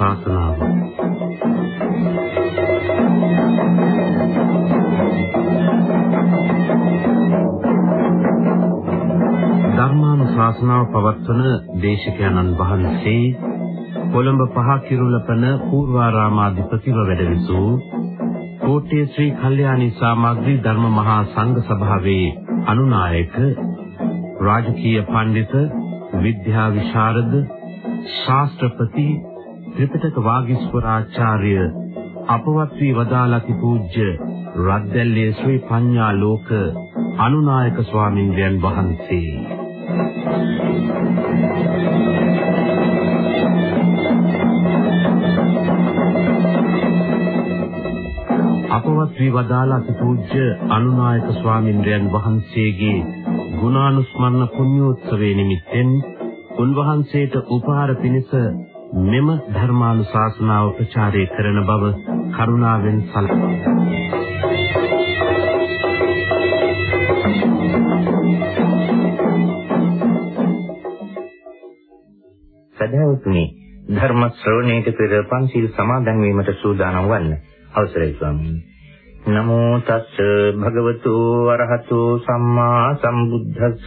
ධර්මානුශාසනාව ධර්මානුශාසනාව පවත්වන දේශකයන්න් වහන්සේ කොළඹ පහ කිරුළපන පූර්වාරාමාධිපතිව වැඩවිසූ කෝට්ටේ ශ්‍රී කල්යාණී සාමග්‍රී ධර්ම මහා සංඝ සභාවේ අනුනායක රාජකීය පඬිත විද්‍යා විශාරද ශාස්ත්‍රපති ත්‍රිපිටක වාගීස්වරාචාර්ය අපවත් වී වදාළති පූජ්‍ය රද්දැල්ලේ ශ්‍රී පඤ්ඤා ලෝක අනුනායක ස්වාමින්වයන් වහන්සේ. අපවත් වී වදාළ අතිපූජ්‍ය අනුනායක ස්වාමින්ද්‍රයන් වහන්සේගේ ගුණානුස්මරණ පුණ්‍යෝත්සවයේ නිමිත්තෙන් උන්වහන්සේට උපහාර පිණිස මෙම ධර්මානුශාසනාව ප්‍රචාරය කරන බව කරුණාවෙන් සලකනවා. සදහවතුනි ධර්ම ශ්‍රවණයට පෙර පන්සිල් සමාදන් වීමට සූදානම් වන්න. අවසරයි ස්වාමීනි. නමෝ තස්ස භගවතු වරහතු සම්මා සම්බුද්දස්ස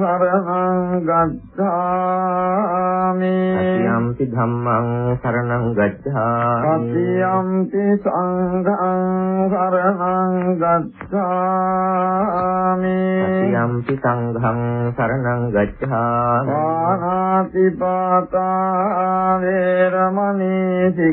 සරණං ගච්ඡාමි යම්පි ධම්මං සරණං ගච්ඡාමි යම්පි සංඝං සරණං ගච්ඡාමි යම්පි සංඝං සරණං ගච්ඡාමි පානාති පාතා වේරමණී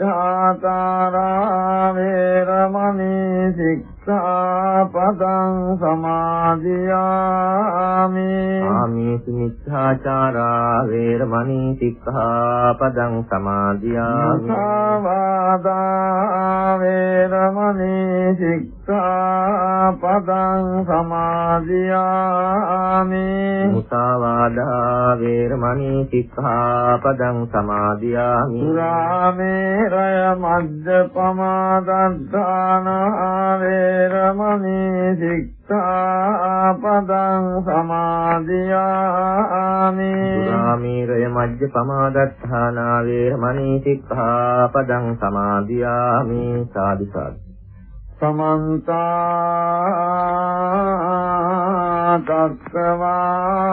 මිච්ඡාචාරා වේරමණී සික්ඛාපදං සමාදියාමි ආමේසු මිච්ඡාචාරා වේරමණී සික්ඛාපදං සමාදියාමි මුසාවාදා වේරමණී සික්ඛාපදං සමාදියාමි මුසාවාදා වේරමණී සික්ඛාපදං සමාදියාමි සුරාමේරය මජ්ජපමාදත්තාන වේරමණී සික්ඛාපදං සමාදියාමි සුරාමීරය මජ්ජ පමාදත්තානා වේරමණී සික්ඛාපදං සමාදියාමි සාදු සාදු සමන්ත තක්කවාලේසු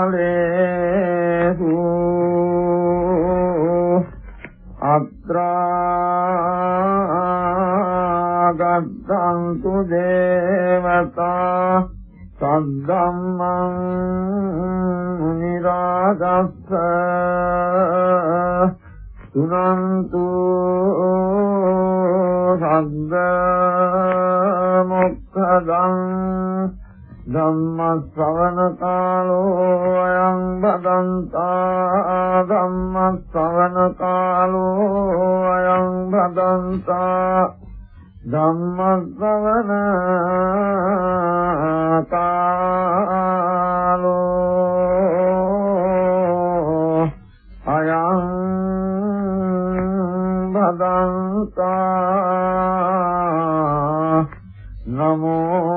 අත්‍රා ගත්තන්තු දේවතා සද්දම්මං නිරාගස්ස සුනන්තු සද්ද මොක්ඛදං ධම්ම ශ්‍රවණ කාලෝ අයං බදන්තා ධම්ම ශ්‍රවණ කාලෝ අයං බදන්තා ධම්ම ශ්‍රවණ කාලෝ අයං බදන්තා නමෝ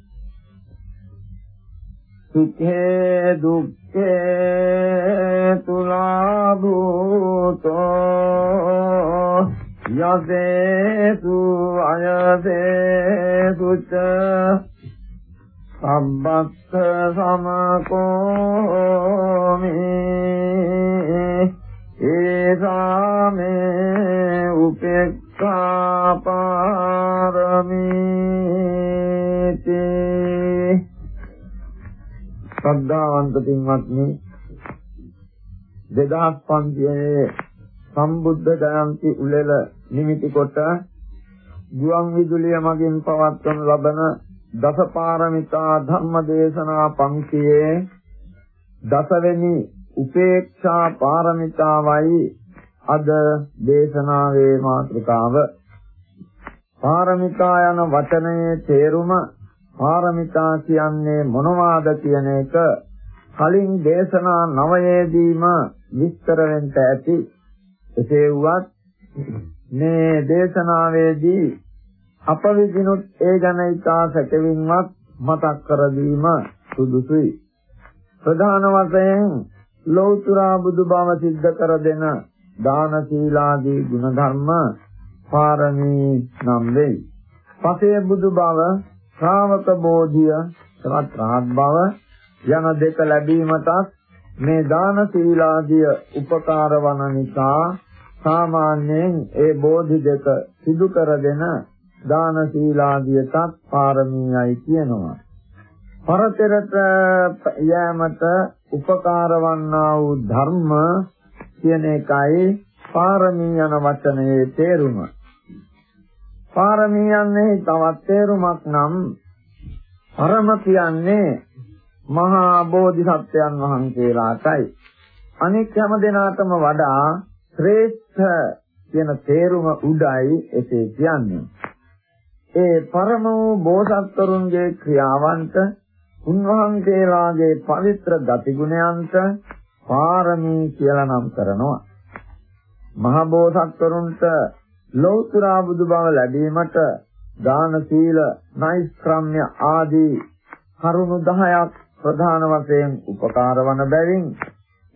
සුඛේ දුක්ඛේ තුලා භූතෝ යදේසු අයදේසු ච සම්බත්ත සමකෝමි ඒසාමේ උපේක්ඛා පාරමීති ශ්‍රද්ධාවන්ත පින්වත්නි 2500 සම්බුද්ධ ජයන්ති උළෙල නිමිති කොට ගුවන් විදුලිය මගින් පවත්වනු ලබන දසපාරමිතා ධම්ම දේශනා පන්තියේ දසවෙනි උපේක්ෂා පාරමිතාවයි අද දේශනාවේ මාතෘකාව. පාරමිතා යන වචනයේ තේරුම පාරමිතා කියන්නේ මොනවාද කියන එක කලින් දේශනා නවයේදීම විස්තර වෙන්න ඇති එසේ වුවත් මේ දේශනාවේදී අප විදිනුත් ඒ ගැන ඉතා සැකවින්වත් මතක් කර දීම සුදුසුයි ප්‍රධාන වශයෙන් ලෞතර බුදු බව සිද්ධ කර දෙන දාන සීලාදී ගුණධර්ම පාරමී නම් වෙයි. පසේ බුදු බව ශ්‍රාවක බෝධිය තවත් රහත් බව යන දෙක ලැබීමටත් මේ දාන සීලාදිය උපකාර වන නිසා සාමාන්‍යයෙන් ඒ බෝධි දෙක සිදු කරගෙන දාන සීලාදියටත් පාරමීයයි කියනවා. පරතරට යෑමට උපකාර වන්නා වූ ධර්ම කියන එකයි පාරමී යන වචනේ තේරුම. පාරමී යන්නේ තවත් තේරුමක් නම් පරම කියන්නේ මහා බෝධිසත්වයන් වහන්සේලාටයි. අනෙක් හැම දෙනාටම වඩා ශ්‍රේෂ්ඨ කියන තේරුම උඩයි එසේ කියන්නේ. ඒ පරම වූ බෝසත්වරුන්ගේ ක්‍රියාවන්ට උන්වහන්සේලාගේ පවිත්‍ර ගතිගුණයන්ට පාරමී කියලා නම් කරනවා. මහ බෝසත්වරුන්ට ලෞතර බුදු බව ලැබීමට දාන සීල නෛෂ්ක්‍රම්‍ය ආදී කරුණු 10ක් ප්‍රධාන වශයෙන් උපකාර වන බැවින්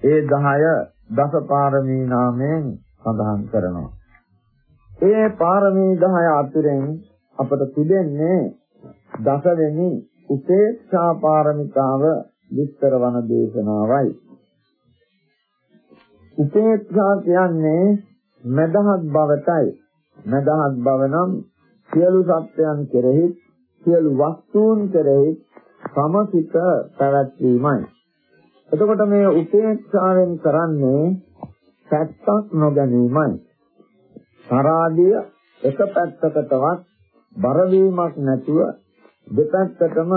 ඒ 10 දසපාරමී නාමයෙන් සඳහන් කරනවා. ඒ පාරමී 10 අතුරෙන් අපට තිබෙන්නේ දසවෙනි උපේක්ෂා පාරමිතාව විස්තර වන දේශනාවයි. උපේක්ෂා කියන්නේ මදහත් බවටයි මදහත් බව නම් සියලු සත්‍යයන් කෙරෙහි සියලු වස්තුන් කෙරෙහි සමසිත පැවැත්වීමයි. එතකොට මේ උපේක්ෂාවෙන් කරන්නේ පැත්තක් නොගැනීමයි. සරාදිය එක පැත්තකටවත් බර වීමක් නැතුව දෙපැත්තටම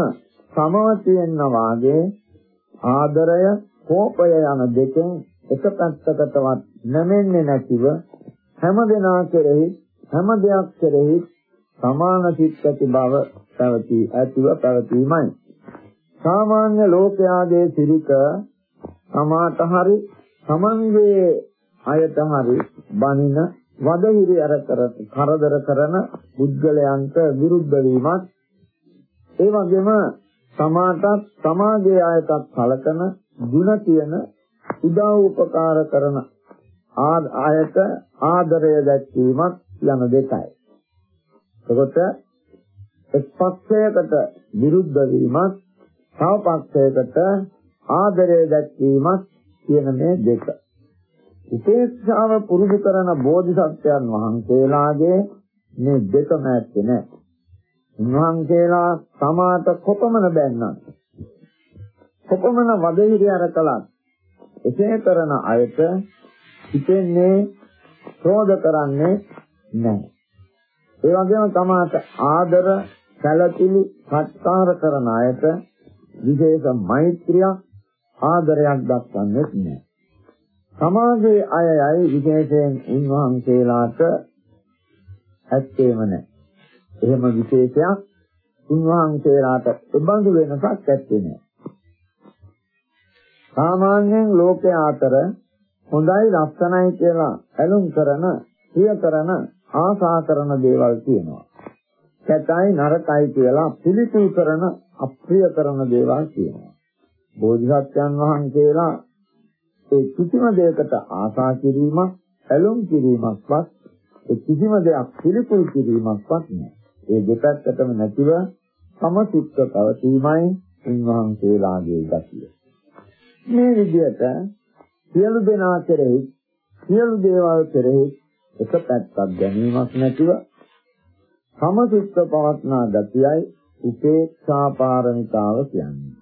සමව තියෙන වාගේ ආදරය කෝපය යන දෙකෙන් එක පැත්තකටවත් නැමෙන්නේ නැතිව හැම දෙනා කෙරෙහි හැම දෙයක් කෙරෙහි සමාන සිත් ඇති බව පැවති ඇතිව පැවතීමයි. සාමාන්‍ය ලෝකයාගේ සිරිත සමාත හරි සමන්ගේ අයට හරි බනින වදහිරි අර කර කරදර කරන පුද්ගලයන්ට විරුද්ධ වීමත් ඒ වගේම සමාතත් සමාජයේ අයටත් කලකන ಗುಣ තියෙන උදා උපකාර කරන ආයත ආදරය දැක්වීමත් යන දෙකයි. එතකොට එක් පක්ෂයකට විරුද්ධ වීමත් තව පක්ෂයකට ආදරය දැක්වීමත් කියන මේ දෙක. උපේක්ෂාව පුරුදු කරන බෝධිසත්වයන් වහන්සේලාගේ මේ දෙකම ඇත්තේ නැහැ. උන්වහන්සේලා සමාත කොපමණ බැන්නත් කොපමණ වදහිරි අර කලත් එසේ කරන අයට හිතෙන්නේ ක්‍රෝධ කරන්නේ නැහැ. ඒ වගේම තමාට ආදර සැලකිලි සත්කාර කරන අයට විශේෂ මෛත්‍රියක් ආදරයක් දක්වන්නේ නැහැ. සමාජයේ අයයි විශේෂයෙන් උන්වහන්සේලාට ඇත්තේම නැහැ. එහෙම විශේෂයක් උන්වහන්සේලාට තිබඳු වෙනසක් ඇත්තේ නැහැ. සාමාන්‍යයෙන් ලෝකයේ අතර හොඳයි ලස්සනයි කියලා ඇලුම් කරන, ප්‍රිය කරන, ආසා කරන දේවල් තියෙනවා. කැතයි නරකයි කියලා පිළිතුරු කරන, අප්‍රිය කරන දේවල් තියෙනවා. බෝධිසත්වයන් වහන්සේලා ඒ කිසිම දෙයකට ආසා කිරීමක්, ඇලුම් කිරීමක්වත් ඒ කිසිම දෙයක් පිළිකුල් කිරීමක්වත් නැහැ. ඒ දෙපැත්තටම නැතිව සමසිත්ව පවතීමයි උන්වහන්සේලාගේ ගතිය. මේ විදිහට සියලු දෙනා කෙරෙහි සියලු දේවල් කෙරෙහි එක පැත්තක් ගැනීමක් නැතිව සමසිත්ව පවත්නා ගතියයි උපේක්ෂා පාරමිතාව කියන්නේ.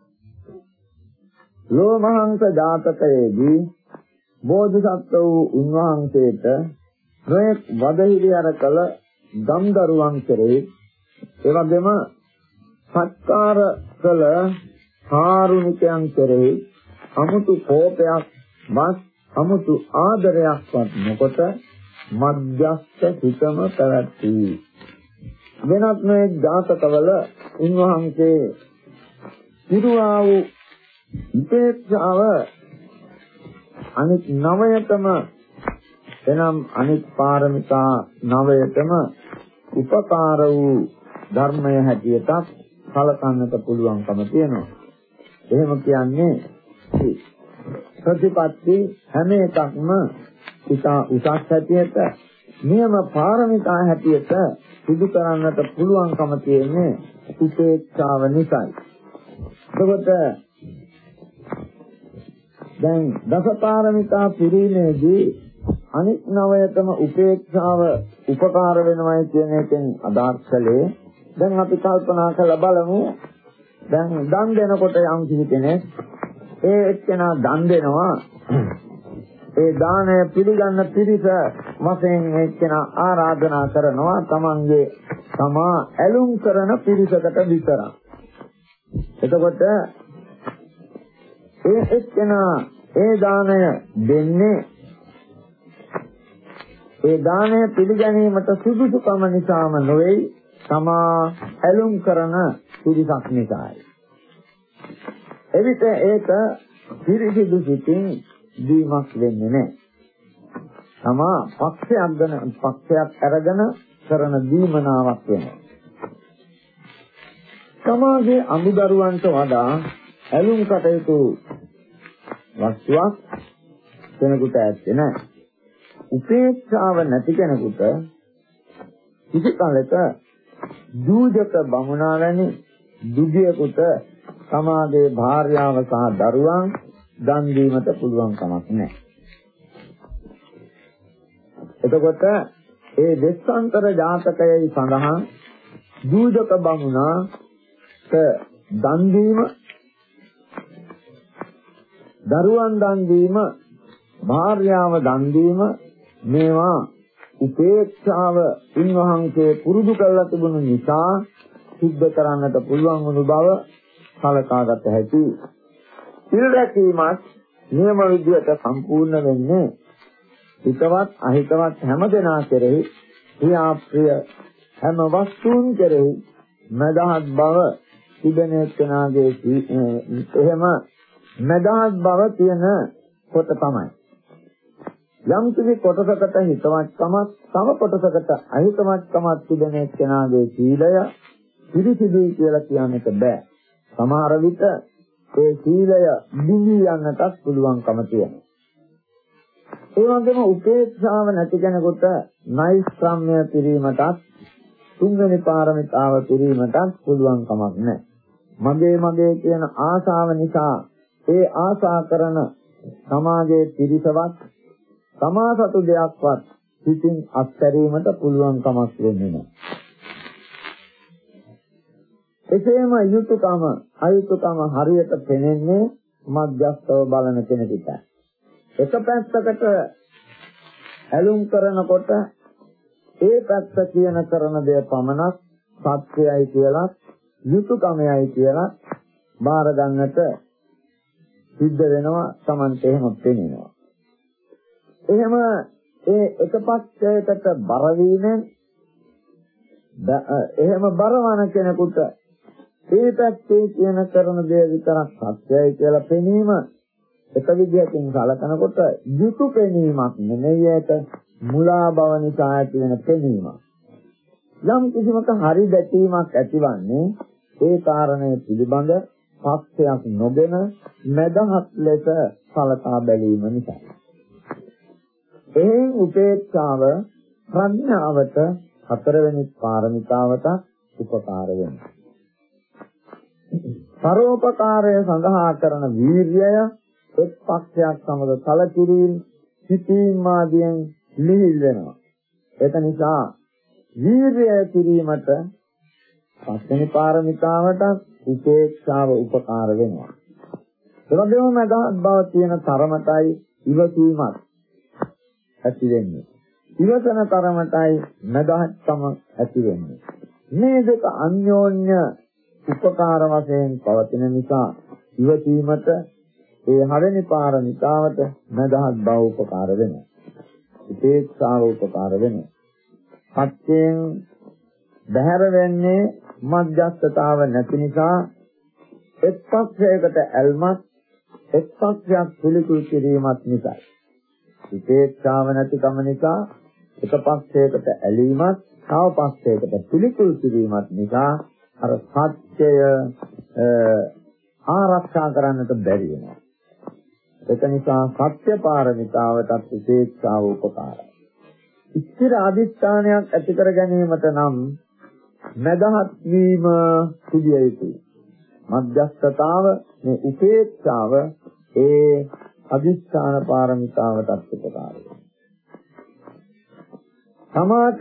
ලෝමහංස ජාතකයේදී බෝධිසත්ව වූ උන්වහන්සේට නොයෙක් වදහිලියර කළ ගම්දරුවන් කෙරෙහි එවැගේම සත්කාර කළ කාරුණිකයන් කෙරෙහි අමුතු කෝපයක් වත් අමුතු ආදරයක්වත් නොකොට මධ්‍යස්ථ සිතම පැවැත්වී වෙනත් මේ ජාතකවල උන්වහන්සේ පිරුවා වූ විපේක්ෂාව අනිත් නවයතම එනම් අනිත් පාරමිතා නවයතම උපකාර වූ ධර්මය හැටියටත් කලකන්නට පුළුවන්කම තියෙනවා. එහෙම කියන්නේ ප්‍රතිපත්ති හැම එකක්ම ඉතා උසස් හැටියට නියම පාරමිතා හැටියට සිදු කරන්නට පුළුවන්කම තියෙන්නේ උපේක්ෂාව නිසායි. එතකොට දැන් දසපාරමිතා පිරීමේදී අනිත් නවයතම උපේක්ෂාව උපකාර වෙනවයි කියන එකෙන් අදහස් කළේ. දැන් අපි කල්පනා කරලා බලමු. දැන් දන් දෙනකොට යම් කිසි කෙනෙක් ඒ එක්කෙනා දන් දෙනවා. ඒ දාණය පිළිගන්න පිරිස වශයෙන් එක්කෙනා ආරාධනා කරනවා තමන්ගේ තමා ඇලුම් කරන පිරිසකට විතරක් එතකොට ඒ එක්කෙනා ඒ දාණය දෙන්නේ ඒ දාණය පිළිගැනීමට සුදුසුකම නිසාම නොවේයි තමා ඇලුම් කරන පිරිසක් නිසායි. එවිට ඒක පිරිසිදු සිතින් දීමක් වෙන්නේ නැහැ. තමා පක්ෂයක් ගන්න පක්ෂයක් අරගෙන කරන දීමනාවක් වෙනවා. සමාජයේ අමුදරුවන්ට වඩා ඇලුම් කටයුතු වස්තුවක් කෙනෙකුට ඇත්තේ නැහැ. උපේක්ෂාව නැති කෙනෙකුට කිසි කලක දූජක බමුණා වැනි දුගියෙකුට සමාජයේ භාර්යාව සහ දරුවන් දන් දීමට පුළුවන් කමක් නැහැ. එතකොට ඒ දෙස්සන්තර ජාතකයේ සඳහන් දූජක බමුණාට දන් දීම දරුවන් දන් දීම භාර්යාව දන් දීම මේවා උපේක්ෂාව උන්වහන්සේ පුරුදු කරලා තිබුණු නිසා සිද්ධ කරන්නට පුළුවන් වුණු බව සලකාගත හැකි. සිල් රැකීමත් නියම විදියට සම්පූර්ණ වෙන්නේ හිතවත් අහිතවත් හැම දෙනා කෙරෙහි ප්‍රියාප්‍රිය හැම වස්තුන් කෙරෙහි මදහත් බව තිබෙන එක්කනාගේ එහෙම මදහත් බව තියෙන කොට තමයි. යම් කිසි කොටසකට හිතවත්කමක් තව කොටසකට අහිතවත්කමක් තිබෙන එක්කෙනාගේ සීලය පිරිසිදුයි කියලා කියන්නට බෑ. සමහර විට ඒ සීලය දිවි යන්නටත් පුළුවන්කම තියෙනවා. ඒ වගේම උපේක්ෂාව නැති කෙනෙකුට නෛෂ්ක්‍රම්‍ය පිරීමටත් තුන්වෙනි පාරමිතාව පිරීමටත් පුළුවන් කමක් නැහැ. මගේ මගේ කියන ආශාව නිසා ඒ ආශා කරන සමාජයේ පිරිසවත් තමා සතු දෙයක්වත් සිතින් අත්හැරීමට පුළුවන් කමක් වෙන්නේ නැහැ. එසේම යුතුයකම අයුතුයකම හරියට පෙනෙන්නේ මධ්‍යස්තව බලන කෙනෙකුට. එක පැත්තකට ඇලුම් කරනකොට ඒ පැත්ත කියන කරන දේ පමණක් සත්‍යයයි කියලා යුතුයකමයි කියලා බාර ගන්නට සිද්ධ වෙනවා Tamante එහෙම පෙනෙනවා. එහෙම ඒ එක පක්ෂයකට බර වීමෙන් එහෙම බරවන කෙනෙකුට ඒ පැත්තේ කියන කරන දේ විතරක් සත්‍යයි කියලා පෙනීම එක විදියකින් සලකනකොට යුතු පෙනීමක් නෙමෙයි ඒක මුලා බව නිසා ඇති වෙන පෙනීමක්. යම් කිසිමක හරි දැකීමක් ඇතිවන්නේ ඒ කාරණය පිළිබඳ පක්ෂයක් නොගෙන මදහත් ලෙස සලකා බැලීම නිසා. එහෙන් උපේක්ෂාව ප්‍රඥාවට හතරවෙනි පාරමිතාවට උපකාර වෙනවා. පරෝපකාරය සඳහා කරන වීර්යය එක් පක්ෂයක් සමග කලකිරීම සිටීම් ආදියෙන් ලිහිල් වෙනවා. ඒක නිසා වීර්යය කිරීමට පස්වෙනි පාරමිතාවට උපේක්ෂාව උපකාර වෙනවා. ඒ වගේම මදහත් බව තියෙන තරමටයි ඉවසීමත් ඇති වෙන්නේ. ඉවසන තරමටයි මදහත්කම ඇති වෙන්නේ. මේ දෙක අන්‍යෝන්‍ය උපකාර වශයෙන් පවතින නිසා ඉවසීමට ඒ හරෙනි පාරමිතාවට මදහත් බව උපකාර වෙනවා. උපේක්ෂාව උපකාර වෙනවා. පත්යෙන් බහැර වෙන්නේ මධ්‍යස්ථතාව නැති නිසා එක් පක්ෂයකට ඇල්මත් එක් පක්ෂයක් පිළිකුල් කිරීමත් නිසායි. උපේක්ෂාව නැතිකම නිසා එක පක්ෂයකට ඇලීමත් තව පක්ෂයකට පිළිකුල් කිරීමත් නිසා අර සත්‍යය ආරක්ෂා කරන්නට බැරි වෙනවා. ඒක නිසා සත්‍ය පාරමිතාවටත් උපේක්ෂාව උපකාරයි. ඉස්තර අදිස්ථානයක් ඇති කර ගැනීමට නම් මදහත් වීම සිදිය යුතුයි. මධ්‍යස්ථතාව මේ උපේක්ෂාව ඒ අදිස්ථාන පාරමිතාවටත් උපකාර වෙනවා. සමාත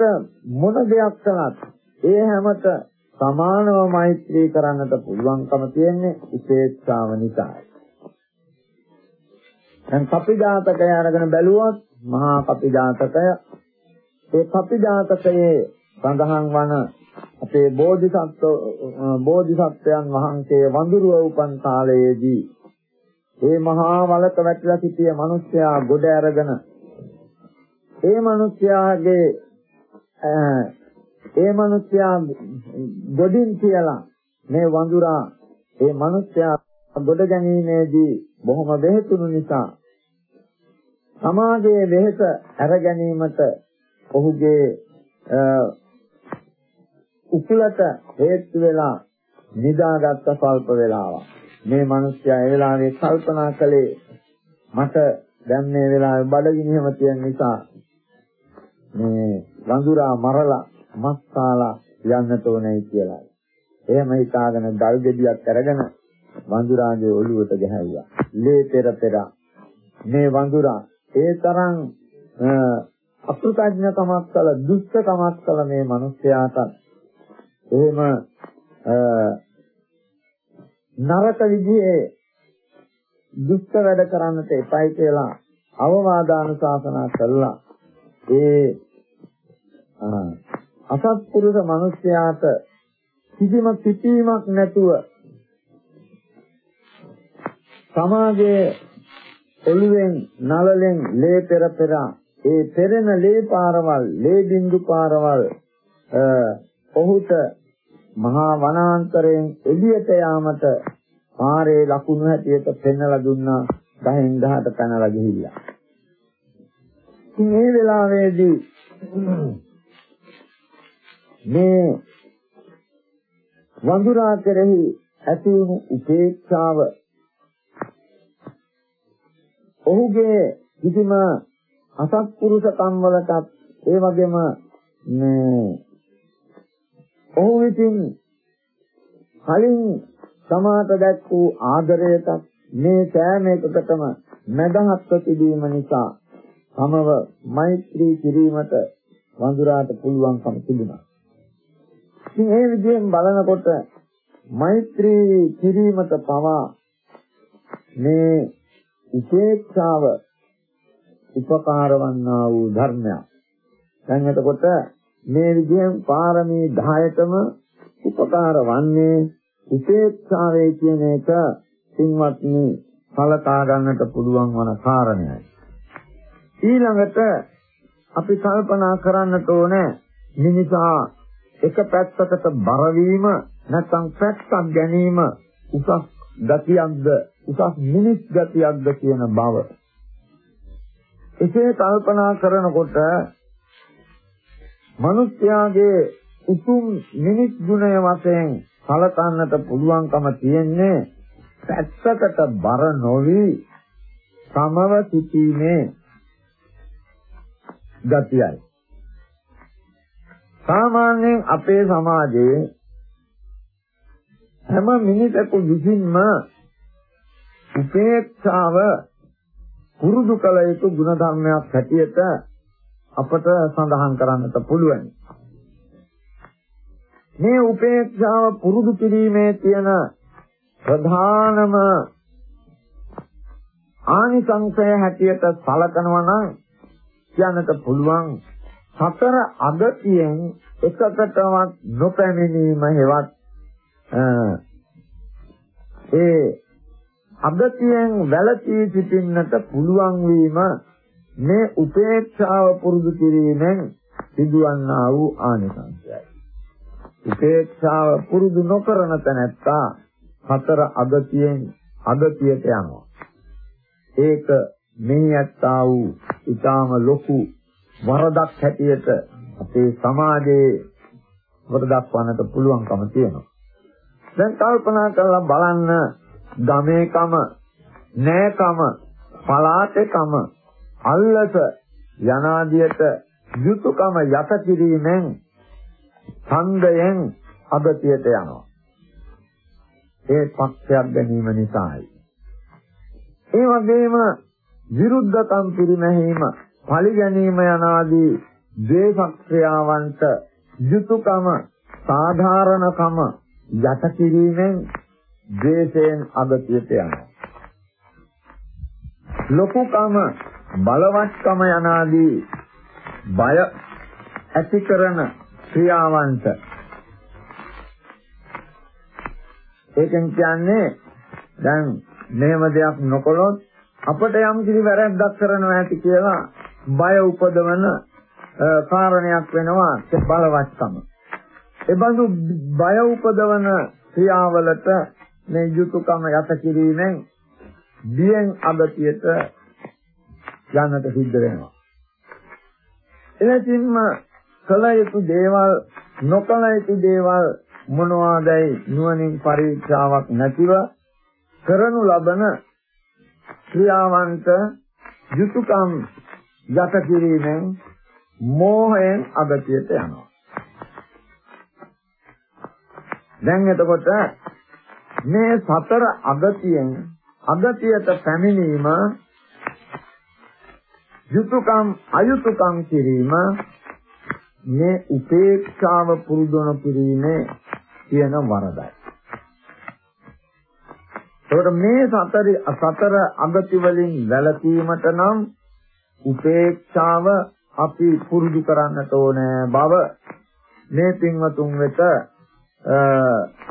මොන දෙයක් කළත් ඒ හැමත සමානව මෛත්‍රී කරන්නට පුළුවන්කම තියෙන්නේ උපේක්ෂාව නිසායි. දැන් කපිජාතකය අරගෙන බැලුවොත් මහා කපිජාතකය ඒ කපිජාතකයේ සඳහන් වන අපේ බෝධිසත්ව බෝධිසත්වයන් වහන්සේ වඳුරුව උපන් කාලයේදී ඒ මහා වලක වැටිලා සිටිය මිනිසයා ගොඩ අරගෙන ඒ මිනිසයාගේ ඒ මිනිසයා ගොඩින් කියලා මේ වඳුරා ඒ මිනිසයා ගොඩ ගැනීමේදී බොහොම වෙහෙතුණු නිසා සමාජයේ වෙහෙස අර ගැනීමට ඔහුගේ උකුලට හේතු වෙලා නිදාගත්ත සල්ප වේලාවක්. මේ මිනිස්සයා ඒ වෙලාවේ කල්පනා කළේ මට දැන් මේ වෙලාවේ බඩගිනියම තියෙන නිසා මේ වඳුරා මරලා මස් කාලා යන්නට ඕනේ කියලා. එහෙම හිතාගෙන ගල් ගෙඩියක් අරගෙන වඳුරාගේ ඔළුවට ගහුවා. ලේ පෙර පෙර මේ වඳුරා ඒ තරම් අපෘතඥකමක් කළ දුෂ්ටකමක් කළ මේ මිනිස්යාට එහෙම නරක විදිහේ දුෂ්ට වැඩ කරන්නට එපයි කියලා අවවාදානුශාසනා කළා. ඒ අසත්පුරුෂ මිනිස්යාට කිසිම පිටීමක් නැතුව සමාජයේ ඔළුවෙන් නලලෙන් ලේ පෙර පෙර ඒ පෙරෙන ලේ පාරවල් ලේ බින්දු පාරවල් ඔහුට මහා වනාන්තරයෙන් එළියට යාමට පාරේ ලකුණු හැටියට පෙන්වලා දුන්නා ගහෙන් ගහට පැනලා ගිහිල්ලා. ඉතින් මේ වෙලාවේදී මේ වඳුරා කෙරෙහි ඇති වුණු උපේක්ෂාව ඔහුගේ කිසිම අසත්පුරුෂකම් වලටත් ඒ වගේම මේ ඔහු විසින් කලින් සමාත දැක් වූ ආදරයට මේ සෑම එකකටම මදහත්ව තිබීම නිසා සමව මෛත්‍රී කිරීමට වඳුරාට පුළුවන්කම තිබුණා. ඉතින් මේ විදිහෙන් බලනකොට මෛත්‍රී කිරීමට පවා මේ උපේක්ෂාව උපකාර වන්නා වූ ධර්මයක්. දැන් එතකොට මේ විදිහෙන් පාරමී 10ටම උපකාර වන්නේ උපේක්ෂාවේ කියන එක සින්වත්නි සලකා ගන්නට පුළුවන් වන කාරණයයි. ඊළඟට අපි කල්පනා කරන්නට ඕනේ මිනිසා එක පැත්තකට බර වීම නැත්නම් පැත්තක් ගැනීම උසස් ගතියක්ද උසස් මිනිස් ගතියක්ද කියන බව. එසේ කල්පනා කරනකොට මිනිස්යාගේ උතුම් මිනිස් ගුණය වශයෙන් සලකන්නට පුළුවන්කම තියෙන්නේ පැත්තකට බර නොවි සමව සිටීමේ ගතියයි. සාමාන්‍යයෙන් අපේ සමාජයේ හැම මිනිසෙකු විසින්ම උපේක්ෂාව පුරුදු කළ යුතු ගුණ ධර්මයක් හැටියට අපට සඳහන් කරන්නට පුළුවන්. මේ උපේක්ෂාව පුරුදු කිරීමේ තියෙන ප්‍රධානම ආනිසංසය හැටියට සලකනවා නම් කියන්නට පුළුවන් සතර අගතියෙන් එකකටවත් නොපැමිණීම හේවත් ඒ අගතියෙන් වැළකී සිටින්නට පුළුවන් වීම මේ උපේක්ෂාව පුරුදු කිරීමෙන් සිදුවන්නා වූ ආනිසංසයයි. උපේක්ෂාව පුරුදු නොකරන තැනැත්තා හතර අගතියෙන් අගතියට යනවා. ඒක මෙහි ඇත්තා වූ ඊටාම ලොකු වරදක් හැටියට අපේ සමාජයේ වරදක් වන්නට පුළුවන්කම තියෙනවා. දැන් කල්පනා කරලා බලන්න ගමේකම නෑකම පලාතේකම අල්ලස යනාදියට යුතුයකම යට කිරීමෙන් ඡන්දයෙන් අගතියට යනවා. ඒ පක්ෂයක් ගැනීම නිසායි. ඒ වගේම විරුද්ධකම් පිරිමැහීම, පලි ගැනීම යනාදී ද්වේෂක්‍රියාවන්ට යුතුයකම සාධාරණකම යට කිරීමෙන් ද්වේෂයෙන් අගතියට යනවා. ලොකුකම බලවත්කම යනාදී බය ඇති කරන ක්‍රියාවන්ට ඒකෙන් කියන්නේ දැන් මෙහෙම දෙයක් නොකළොත් අපට යම් කිසි වැරැද්දක් කරනවා ඇති කියලා බය උපදවන කාරණයක් වෙනවා බලවත්කම. එබඳු බය උපදවන ක්‍රියාවලට මේ යුතුයකම යට කිරීමෙන් බියෙන් අගතියට යන්නට සිද්ධ වෙනවා. එලෙසින්ම කල යුතු දේවල් නොකල යුතු දේවල් මොනවාදයි නුවණින් පරීක්ෂාවක් නැතිව කරනු ලබන ක්‍රියාවන්ට යුතුයකම් යට කිරීමෙන් මෝහයෙන් අගතියට යනවා. දැන් එතකොට මේ සතර අගතියෙන් අගතියට පැමිණීම යුතුයකම් අයුතුයකම් කිරීම මේ උපේක්ෂාව පුරුදුන කිරීමේ තියෙන වරදයි. ඒකට මේ සතර සතර අගති වලින් වැළකීමට නම් උපේක්ෂාව අපි පුරුදු කරන්නට ඕනේ බව මේ පින්වතුන් වෙත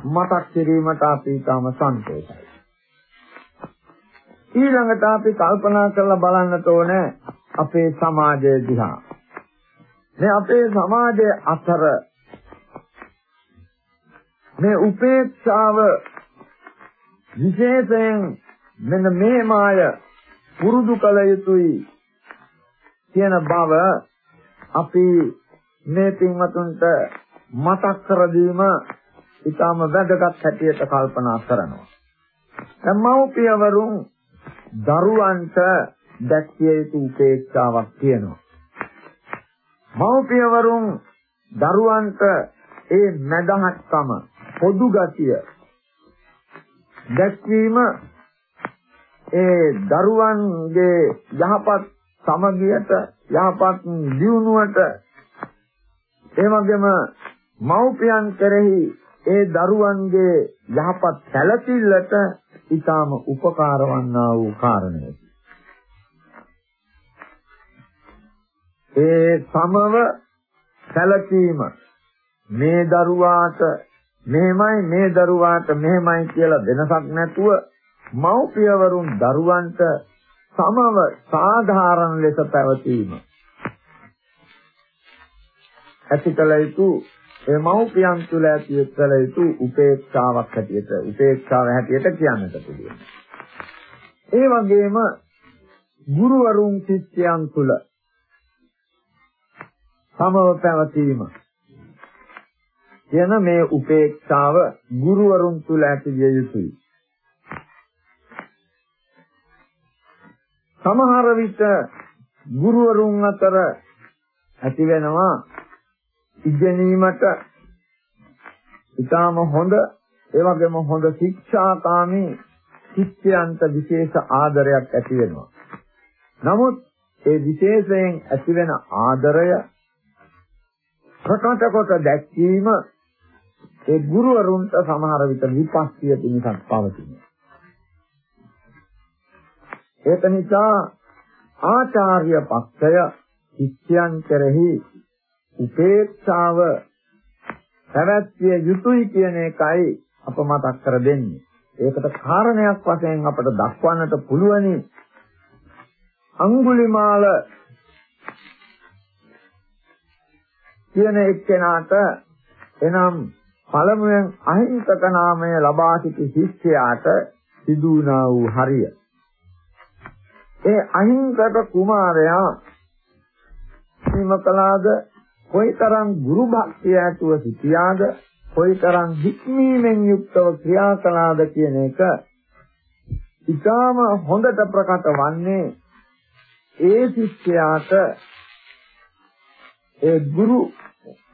මතක් කිරීමට අපි තාම සන්තෝෂයි. ඊළඟට අපි කල්පනා කරලා බලන්නට ඕනේ අපේ සමාජය දිහා. මේ අපේ සමාජයේ අතර මේ උපේක්ෂාව විශේෂයෙන් මෙන්න මේ මාය පුරුදු කළ යුතුයි කියන බව අපි මේ පින්වතුන්ට මතක් කර දීම ඊටම වැදගත් හැටියට කල්පනා කරනවා. දැන් මව්පියවරුන් දරුවන්ට දැක්විය යුතු උපේක්ෂාවක් තියෙනවා. මව්පියවරුන් දරුවන්ට ඒ මදහත්කම පොදු ගතිය දැක්වීම ඒ දරුවන්ගේ යහපත් සමගියට යහපත් දියුණුවට ඒ වගේම මව්පියන් කෙරෙහි ඒ දරුවන්ගේ යහපත් සැලකිල්ලට ඊටාම උපකාර වන්නා වූ කාරණයකි. ඒ සමව සැලකීම මේ දරුවාට මෙහෙමයි මේ දරුවාට මෙහෙමයි කියලා වෙනසක් නැතුව මව්පියවරුන් දරුවන්ට සමව සාධාරණ ලෙස පැවතීම ඇතිකල යුතු ඒ මව්පියන් තුළ ඇති කළ යුතු උපේක්ෂාවක් හැටියට උපේක්ෂාව හැටියට කියන්නට පුළුවන්. ඒ වගේම ගුරුවරුන් ශිෂ්‍යයන් තුළ සමව පැවතීම කියන මේ උපේක්ෂාව ගුරුවරුන් තුල ඇති විය යුතුයි. සමහර විට ගුරුවරුන් අතර ඇති වෙනවා ඉගෙනීමට ඊටාම හොඳ ඒ වගේම හොඳ ශික්ෂාකාමී ශිෂ්‍යයන්ට විශේෂ ආදරයක් ඇති වෙනවා. නමුත් ඒ විශේෂයෙන් ඇති වෙන ආදරය ප්‍රකට කොට දැක්වීම ඒ ගුරුවරුන්ට සමහර විට විපස්සිය පිණිසක් පවතිනවා. ඒක නිසා ආචාර්ය පක්ෂය ශිෂ්‍යයන් කෙරෙහි උපේක්ෂාව පැවැත්විය යුතුයි කියන එකයි අප මතක් කර දෙන්නේ. ඒකට කාරණයක් වශයෙන් අපට දක්වන්නට පුළුවනි අඟුලිමාල කියන එක්කෙනාට එනම් පළමුවෙන් අහිංසක නාමය ලබා සිටි ශිෂ්‍යයාට සිදු වුණා වූ හරිය. ඒ අහිංසක කුමාරයා සීමකලාද කොයිතරම් ගුරු භක්තිය ඇතුව සිටියාද කොයිතරම් හික්මීමෙන් යුක්තව ක්‍රියා කළාද කියන එක ඊටාම හොඳට ප්‍රකට වන්නේ ඒ ශිෂ්‍යයාට ඒ ගුරු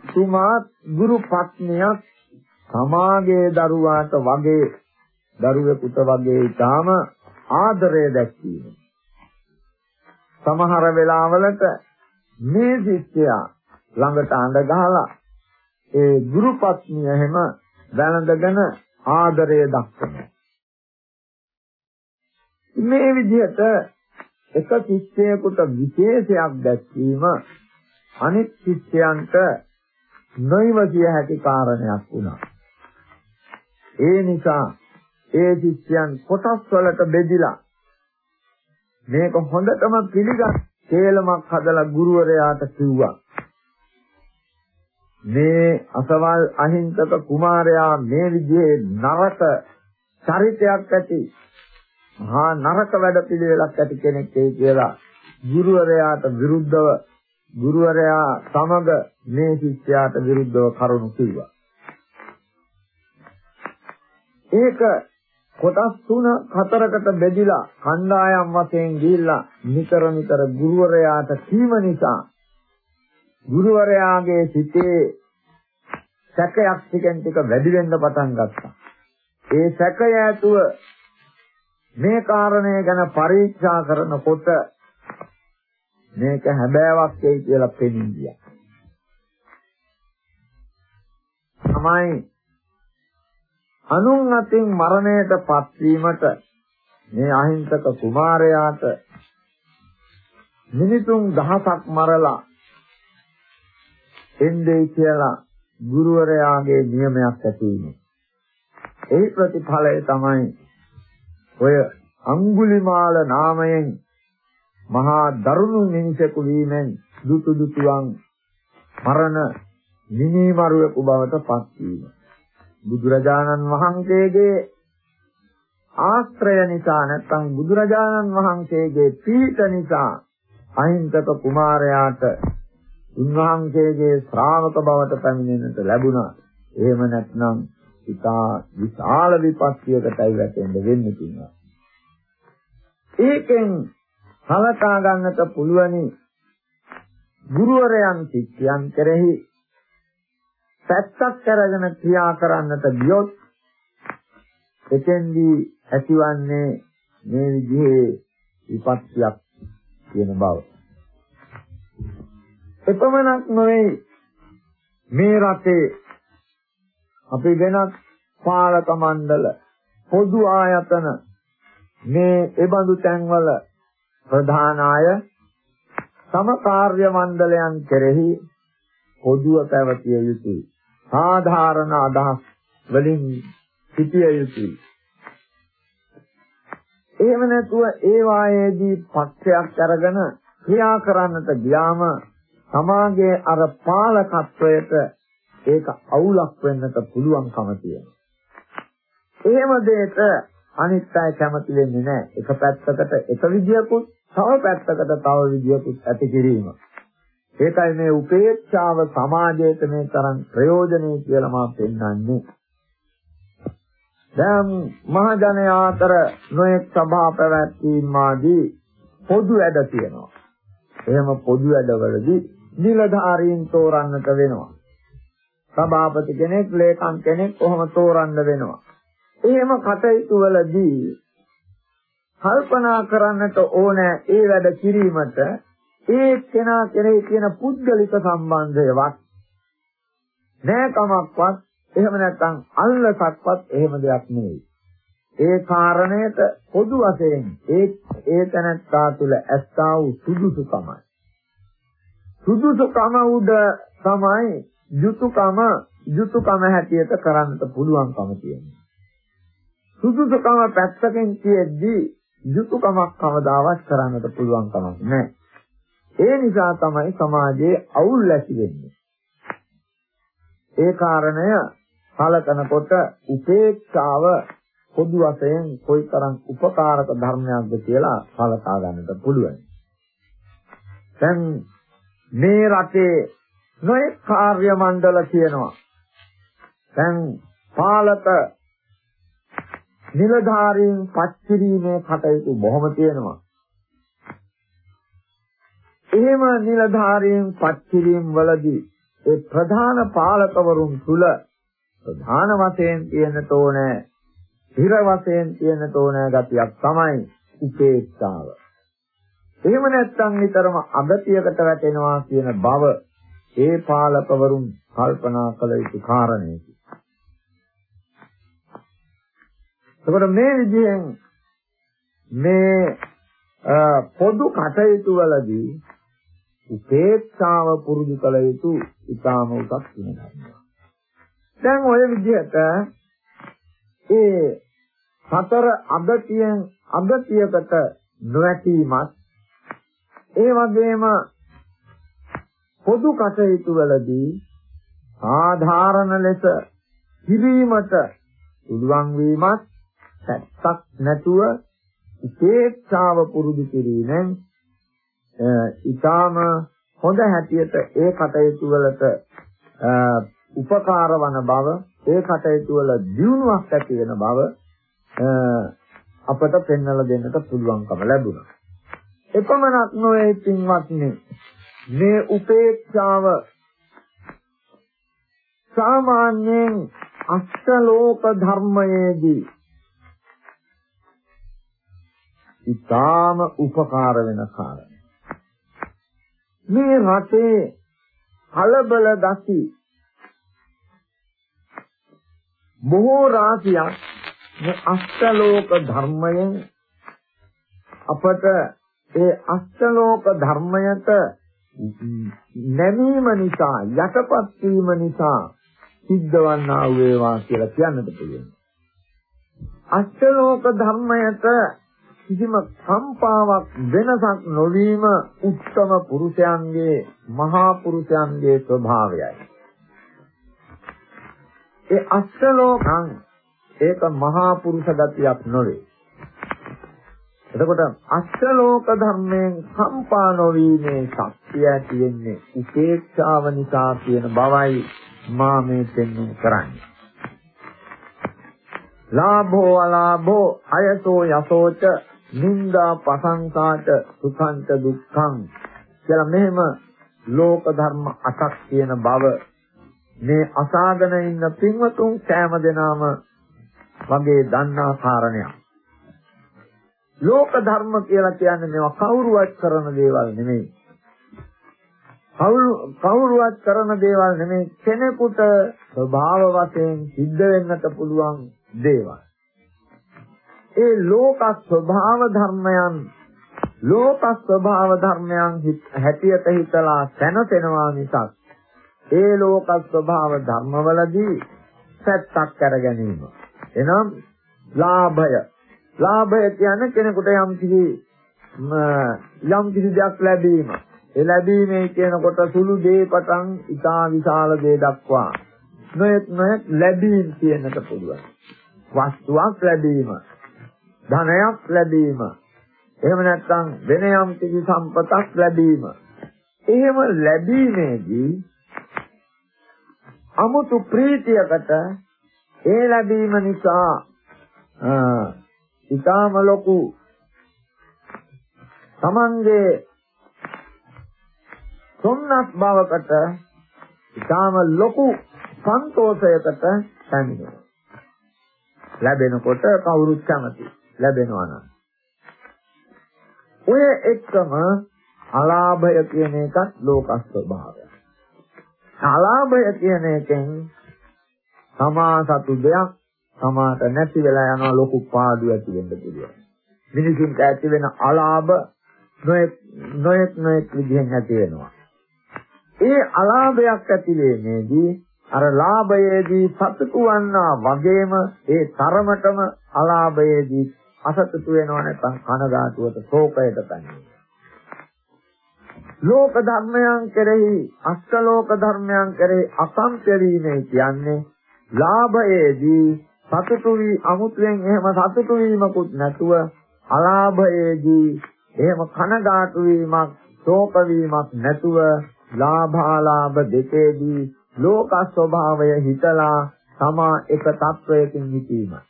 තුමාත් ගුරු පත්නියක් සමාගයේ දරුවාට වගේ දරුවෙකුට වගේ ඊටාම ආදරය දැක්වීම. සමහර වෙලාවලට මේ ශිෂ්‍යයා ළඟට අඬ ගහලා ඒ ගුරු පත්නිය හැම වැළඳගෙන ආදරය දක්වනවා. මේ විදිහට එක ශිෂ්‍යයෙකුට විශේෂයක් දැක්වීම අනිත් ශිෂ්‍යයන්ට නොයිවසිය හැකි කාරණයක් වුණා. ඒ නිසා ඒ ශිෂ්‍යයන් කොටස් වලට බෙදිලා මේක හොඳටම පිළිගත් කේලමක් හදලා ගුරුවරයාට කිව්වා. මේ අසවල් අහිංසක කුමාරයා මේ විදිහේ නරක චරිතයක් ඇති මහා නරක වැඩ පිළිවෙලක් ඇති කෙනෙක් ඒ කියලා ගුරුවරයාට විරුද්ධව ගුරුවරයා සමග මේ ශිෂ්‍යයාට විරුද්ධව කරුණු කිව්වා. ඒක කොටස් තුන හතරකට බෙදිලා කණ්ඩායම් වශයෙන් ගිහිල්ලා නිතර නිතර ගුරුවරයාට කීම නිසා ගුරුවරයාගේ සිතේ සැකයක් ටිකෙන් ටික වැඩි වෙන්න පටන් ගත්තා. ඒ සැකය ඇතුව මේ කාරණය ගැන පරීක්ෂා කරනකොට මේක හැබෑවක් වෙයි කියලා පෙනී ගියා. තමයි අනුන් අතින් මරණයට පත්වීමට මේ අහිංසක කුමාරයාට මිනිසුන් දහසක් මරලා එන්නේ කියලා ගුරුවරයාගේ නියමයක් ඇති වුණා. ඒ ප්‍රතිඵලය තමයි ඔය අඟුලිමාල නාමයෙන් මහා දරුණු මිනිසෙකු වීමෙන් දුතු දුතුවන් මරණ මිනිමරුවෙකු බවට පත්වීම. බුදුරජාණන් වහන්සේගේ ආශ්‍රය නිසා නැත්නම් බුදුරජාණන් වහන්සේගේ පීඨ නිසා අහිංසක කුමාරයාට උන්වහන්සේගේ ශ්‍රාවක බවට පැමිණෙන්නට ලැබුණා. එහෙම නැත්නම් ඉතා විශාල විපත්තියකටයි වැටෙන්න වෙන්නේ කියනවා. ඒකෙන් සලකා ගන්නට පුළුවනි ගුරුවරයන් ශිෂ්‍යයන් කෙරෙහි පැත්තක් අරගෙන ක්‍රියා කරන්නට ගියොත් එතෙන්දී ඇතිවන්නේ මේ විදිහේ විපත්තියක් කියන බව. එපමණක් නොවේ මේ රටේ අපි වෙනත් පාලක මණ්ඩල පොදු ආයතන මේ එබඳු තැන්වල ප්‍රධාන අය සම කාර්ය මණ්ඩලයන් කෙරෙහි පොදුව පැවතිය යුතුයි. සාධාරණ අදහස් වලින් සිටිය යුතුයි. එහෙම නැතුව ඒ වායේදී පක්ෂයක් අරගෙන ක්‍රියා කරන්නට ගියාම සමාජයේ අර පාලකත්වයට ඒක අවුලක් වෙන්නට පුළුවන්කම තියෙනවා. එහෙම දෙයක අනිත් අය කැමති වෙන්නේ නැහැ. එක පැත්තකට එක විදියකුත් තව පැත්තකට තව විදියකුත් ඇති කිරීම. ඒකයි මේ උපේක්ෂාව සමාජයට මේ තරම් ප්‍රයෝජනෙයි කියලා මම පෙන්වන්නේ. දැන් මහජනයා අතර නොඑක් සභා පැවැත්වීම් ආදී පොදු වැඩ තියෙනවා. එහෙම පොදු වැඩවලදී නිලධාරීන් තෝරන්නට වෙනවා. සභාපති කෙනෙක්, ලේකම් කෙනෙක් කොහොම තෝරන්න වෙනවා. එහෙම කටයුතු වලදී කල්පනා කරන්නට ඕනේ ඒ වැඩ කිරීමට ඒ කෙනා කෙරෙහි තියෙන පුද්ගලික සම්බන්ධයවත් නෑ කමක්වත් එහෙම නැත්නම් අල්ලසක්වත් එහෙම දෙයක් නෙවෙයි. ඒ කාරණයට පොදු වශයෙන් ඒ ඒ තැනත්තා තුළ ඇත්තා වූ සුදුසුකමයි. සුදුසුකම උඩ තමයි යුතුයකම යුතුයකම හැටියට කරන්නට පුළුවන්කම තියෙන්නේ. සුදුසුකම පැත්තකින් තියෙද්දී යුතුයකමක් කවදාවත් කරන්නට පුළුවන් කමක් නැහැ. ඒ නිසා තමයි සමාජයේ අවුල් ඇති වෙන්නේ. ඒ කාරණය කලකනකොට උපේක්ෂාව පොදු වශයෙන් කොයිතරම් උපකාරක ධර්මයක්ද කියලා කලකා ගන්නට පුළුවන්. දැන් මේ රටේ නොයෙක් කාර්ය මණ්ඩල තියෙනවා. දැන් පාලක නිලධාරීන් පත්කිරීමේ කටයුතු බොහොම තියෙනවා. එහෙම නිලධාරීන් පත්කිරීම වලදී ඒ ප්‍රධාන පාලකවරුන් තුල ප්‍රධාන වශයෙන් තියෙන තෝනේ හිර වශයෙන් තියෙන තෝනේ ගතියක් තමයි උපේක්ෂාව. එහෙම නැත්නම් නිතරම අගතියකට වැටෙනවා කියන බව ඒ පාලකවරුන් කල්පනා කළ යුතු කාරණයකි. එතකොට මේ විදිහෙන් මේ පොදු කටයුතු වලදී උපේක්ෂාව පුරුදු කළ යුතු ඉතාම උසස් වෙනවා. දැන් ওই විදිහට ඒ සතර අගතියෙන් අගතියකට නොඇතීමත් ඒ වගේම පොදු කටයුතු වලදී සාධාරණ ලෙස කිරීමට පුළුවන් වීමත් පැත්තක් නැතුව උපේක්ෂාව පුරුදු කිරීමෙන් ඊටාම හොඳ හැටියට ඒ කටයුතු වලට උපකාර වන බව ඒ කටයුතු වල දියුණුවක් ඇති වෙන බව අපට පෙන්වලා දෙන්නට පුළුවන්කම ලැබුණා. එපමණක් නොවේ පින්වත්නි මේ උපේක්ෂාව සාමාන්‍යයෙන් අෂ්ටලෝක ධර්මයේදී ඉතාම උපකාර වෙන කාරණා. මේ රටේ කලබල ගති බොහෝ රාශියක් මේ අෂ්ටලෝක ධර්මයෙන් අපට ඒ අෂ්ටලෝක ධර්මයට නැමීම නිසා යටපත් වීම නිසා සිද්ධවන්නා වූ ඒවා කියලා කියන්නට පුළුවන්. අෂ්ටලෝක ධර්මයට කිසිම කම්පාවක් වෙනසක් නොවීම උත්තම පුරුෂයන්ගේ මහා පුරුෂයන්ගේ ස්වභාවයයි. ඒ අෂ්ටලෝකං ඒක මහා පුරුෂ ගතියක් නොවේ. එතකොට අෂ්ටලෝක ධර්මයෙන් කම්පා නොවීමේ ශක්තිය තියෙන්නේ උපේක්ෂාව නිසා කියන බවයි මා මේ දෙන්නේ කරන්නේ. ලාභෝ අලාභෝ අයසෝ යසෝච නින්දා ප්‍රශංසාට සුඛංච දුක්ඛං කියලා මෙහෙම ලෝක ධර්ම අටක් තියෙන බව මේ අසාගෙන ඉන්න පින්වතුන් සෑම දෙනාම වගේ දන්නා කාරණයක්. ලෝක ධර්ම කියලා කියන්නේ මේවා කවුරුවත් කරන දේවල් නෙමෙයි. කවුරුවත් කරන දේවල් නෙමෙයි කෙනෙකුට ස්වභාව වශයෙන් සිද්ධ වෙන්නට පුළුවන් දේවල්. ඒ ලෝක ස්වභාව ධර්මයන් ලෝක ස්වභාව ධර්මයන් හැටියට හිතලා තනතෙනවා මිසක් ඒ ලෝක ස්වභාව ධර්මවලදී පැත්තක් අර ගැනීම. එනම් ලාභය. ලාභය කියන්නේ කෙනෙකුට යම් කිසි යම් කිසි දෙයක් ලැබීම. ඒ ලැබීමේ කියනකොට සුළු දේ පටන් ඉතා විශාල දේ දක්වා නොයෙක් නොයෙක් ලැබීම් කියන්නට පුළුවන්. වස්තුවක් ලැබීම, ධනයක් ලැබීම, එහෙම නැත්නම් වෙන යම් කිසි සම්පතක් ලැබීම. එහෙම ලැබීමේදී අමුතු ප්‍රීතියකට ඒ ලැබීම නිසා ඊටාම ලොකු තමන්ගේ සොන්නස් බවකට ඊටාම ලොකු සන්තෝෂයකට පැමිණෙනවා. ලැබෙනකොට කවුරුත් කැමති ලැබෙනවා නම් ඔය එක්කම අලාභය කියන එකත් ලෝක ස්වභාවය. අලාභය කියන එකෙන් තමා සතු දෙයක් තමාට නැති වෙලා යනවා ලොකු පාඩු ඇති වෙන්න පුළුවන්. මිනිසුන්ට ඇති වෙන අලාභ නොයෙක් නොයෙක් නොයෙක් විදිහෙන් ඇති වෙනවා. ඒ අලාභයක් ඇති වෙන්නේදී අර ලාභයේදී සතුටු වන්නා වගේම ඒ තරමටම අලාභයේදී අසතුටු වෙනව නැත්නම් කනගාටුවට ශෝකයට පැමිණෙනවා. ලෝක ධර්මයන් කෙරෙහි අෂ්ටලෝක ධර්මයන් කෙරෙහි අසංඛ්‍ය වීමයි කියන්නේ ලාභයේදී සතුටු වී අමුතුවෙන් එහෙම සතුටු වීමකුත් නැතුව අලාභයේදී එහෙම කනගාටු වීමක් ශෝක වීමක් නැතුව ලාභාලාභ දෙකේදී ලෝක ස්වභාවය හිතලා තමා එක තත්වයකින් සිටීමයි.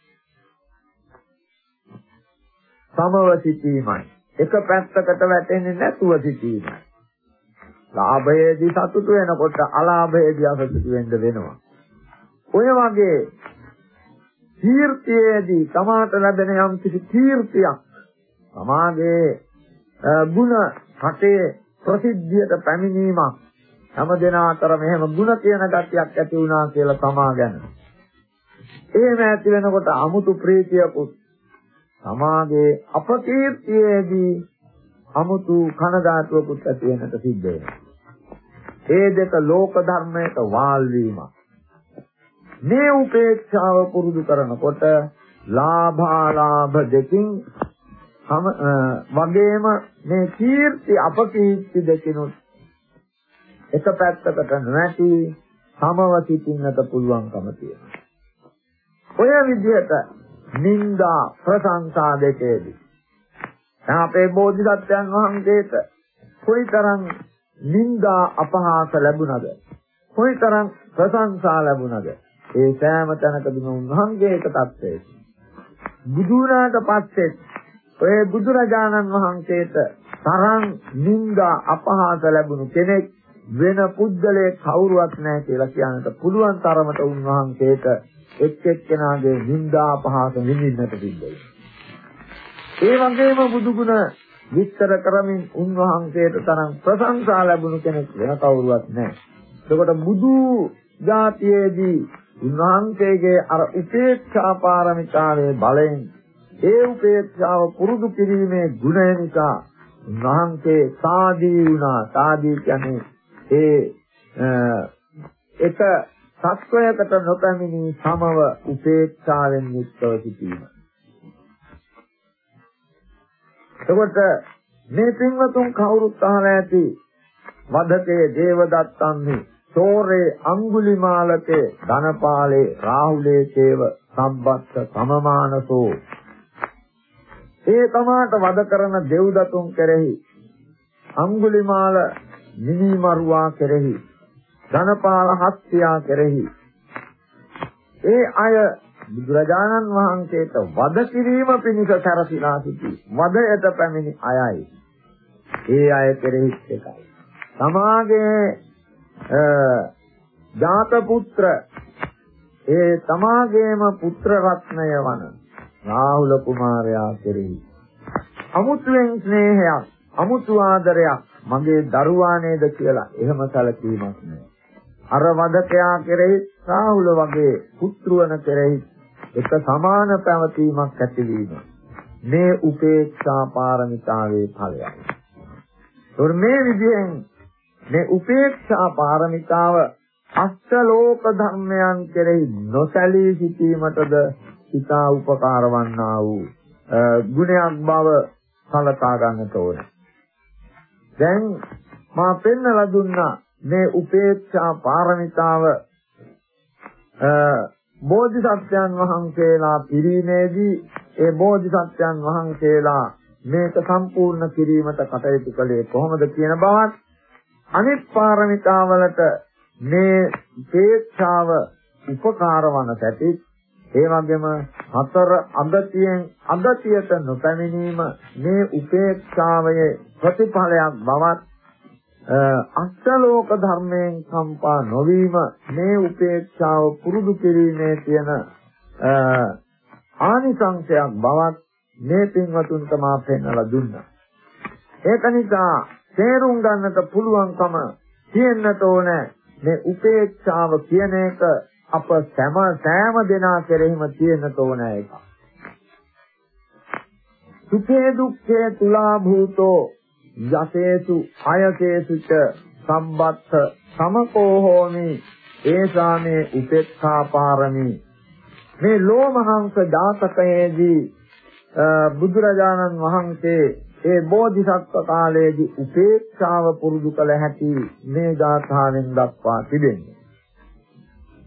සමව සිටීමයි. එක පැත්තකට වැටෙන්නේ නැතුව සිටීමයි. ලාභයේදී සතුටු වෙනකොට අලාභයේදී අසතුටු වෙන්න වෙනවා. ඔය වගේ කීර්තියේදී තමාට ලැබෙන යම් කිසි කීර්තියක් සමාජයේ ගුණ රටේ ප්‍රසිද්ධියට පැමිණීමක් හැම දෙනා අතර මෙහෙම ಗುಣ කියන ගතියක් ඇති වුණා කියලා තමා ගැන. එහෙම ඇති වෙනකොට අමුතු ප්‍රීතියකුත් සමාගයේ අපකීර්තියේදී අමුතු කනගාටුවකුත් ඇති වෙනට සිද්ධ වෙනවා. ඒ දෙක ලෝක ධර්මයට වාල් වීමක්. මේ උපේක්ෂාව පුරුදු කරනකොට ලාභාලාභ දෙකින් වගේම මේ කීර්ති අපකීර්ති දෙකිනුත් එක පැත්තකට නැති සමව සිටින්නට පුළුවන්කම තියෙනවා. ඔය විදිහට නින්දා ප්‍රශංසා දෙකේදී. දැන් අපේ බෝධිසත්වයන් වහන්සේට කොයිතරම් නින්දා අපහාස ලැබුණද? කොයිතරම් ප්‍රශංසා ලැබුණද? ඒ සෑම තැනකදීම උන්වහන්සේට තත්ත්වයේ. බුදුරාට පස්සේ ඔය බුදුරජාණන් වහන්සේට තරම් නින්දා අපහාස ලැබුණු කෙනෙක් වෙන පුද්ගලයෙක් කවුරුවත් නැහැ කියලා කියන්නට පුළුවන් තරමට උන්වහන්සේට එක් එක්කෙනාගේ නිന്ദා පහස විඳින්නට තිබෙයි. ඒ වගේම බුදුගුණ විස්තර කරමින් උන්වහන්සේට තරම් ප්‍රශංසා ලැබුණු කෙනෙක් වෙන කවුරුවත් නැහැ. එතකොට බුදු ජාතියේදී උන්වහන්සේගේ අර උපේක්ෂා පාරමිතාවේ බලයෙන් ඒ උපේක්ෂාව පුරුදු කිරීමේ ගුණය නිසා උන්වහන්සේ සාදී වුණා. සාදී කියන්නේ ඒ එක සත්වයකට නොපැමිණි සමව උපේක්ෂාවෙන් යුක්තව සිටීම. එතකොට මේ පින්වතුන් කවුරුත් අහලා ඇති වදකේ දේවදත්තන්හි සෝරේ අඟුලිමාලකේ ධනපාලේ රාහුලේ තේව සම්බත්ත සමමානසෝ ඒ තමාට වද කරන දෙව්දතුන් කෙරෙහි අඟුලිමාල මිනිමරුවා කෙරෙහි ධනපාල හස්තියා කෙරෙහි. ඒ අය බුදුරජාණන් වහන්සේට වද කිරීම පිණිස සැරසීලා සිටි. වදයට පැමිණි අයයි. ඒ අය කෙරෙහි එකයි. තමාගේ ජාත පුත්‍ර ඒ තමාගේම පුත්‍ර රත්නය වන රාහුල කුමාරයා කෙරෙහි. අමුතුවෙන් ස්නේහයක් අමුතු ආදරයක් මගේ දරුවා නේද කියලා එහෙම සැලකීමක් නෑ. අර වදකයා කෙරෙහි රාහුල වගේ පුත්‍රවන කෙරෙහි එක සමාන පැවතීමක් ඇතිවීම මේ උපේක්ෂා පාරමිතාවේ ඵලයයි. මේ විදිහෙන් මේ උපේක්ෂා පාරමිතාව අෂ්ටලෝක ධර්මයන් කෙරෙහි නොසැලී සිටීමටද ඉතා උපකාර වන්නා වූ ගුණයක් බව සලකා ගන්නට ඕනේ. දැන් මා පෙන්නලා දුන්නා මේ උපේක්ෂා පාරමිතාව බෝධිසත්වයන් වහන්සේලා පිරීමේදී ඒ බෝධිසත්වයන් වහන්සේලා මේක සම්පූර්ණ කිරීමට කටයුතු කළේ කොහොමද කියන බවත් අනිත් පාරමිතාවලට මේ උපේක්ෂාව උපකාර වන සැටි ඒ වගේම හතර අගතියෙන් අගතියට නොපැමිණීම මේ උපේක්ෂාවේ ප්‍රතිඵලයක් බවත් අෂ්ටලෝක ධර්මයෙන් සම්පා නොවීම මේ උපේක්ෂාව පුරුදු කිරීමේ තියෙන ආනිසංශයක් බවත් මේ පින්වතුන්ට මා පෙන්වලා දුන්නා. ඒක නිසා තේරුම් ගන්නට පුළුවන්කම තියෙන්නට ඕනේ මේ උපේක්ෂාව කියන එක අප සෑම සෑම දෙනා කෙරෙහිම තියෙන්නට ඕනේ එක. සුඛේ දුක්ඛේ තුලා භූතෝ යසේසු අයසේසු ච සම්බත්ත සමකෝ හෝමි ඒසාමේ උපේක්ඛා පාරමී මේ ලෝමහංස ජාතකයේදී බුදුරජාණන් වහන්සේ ඒ බෝධිසත්ව කාලයේදී උපේක්ෂාව පුරුදු කළ හැටි මේ ගාථාවෙන් දක්වා තිබෙනවා.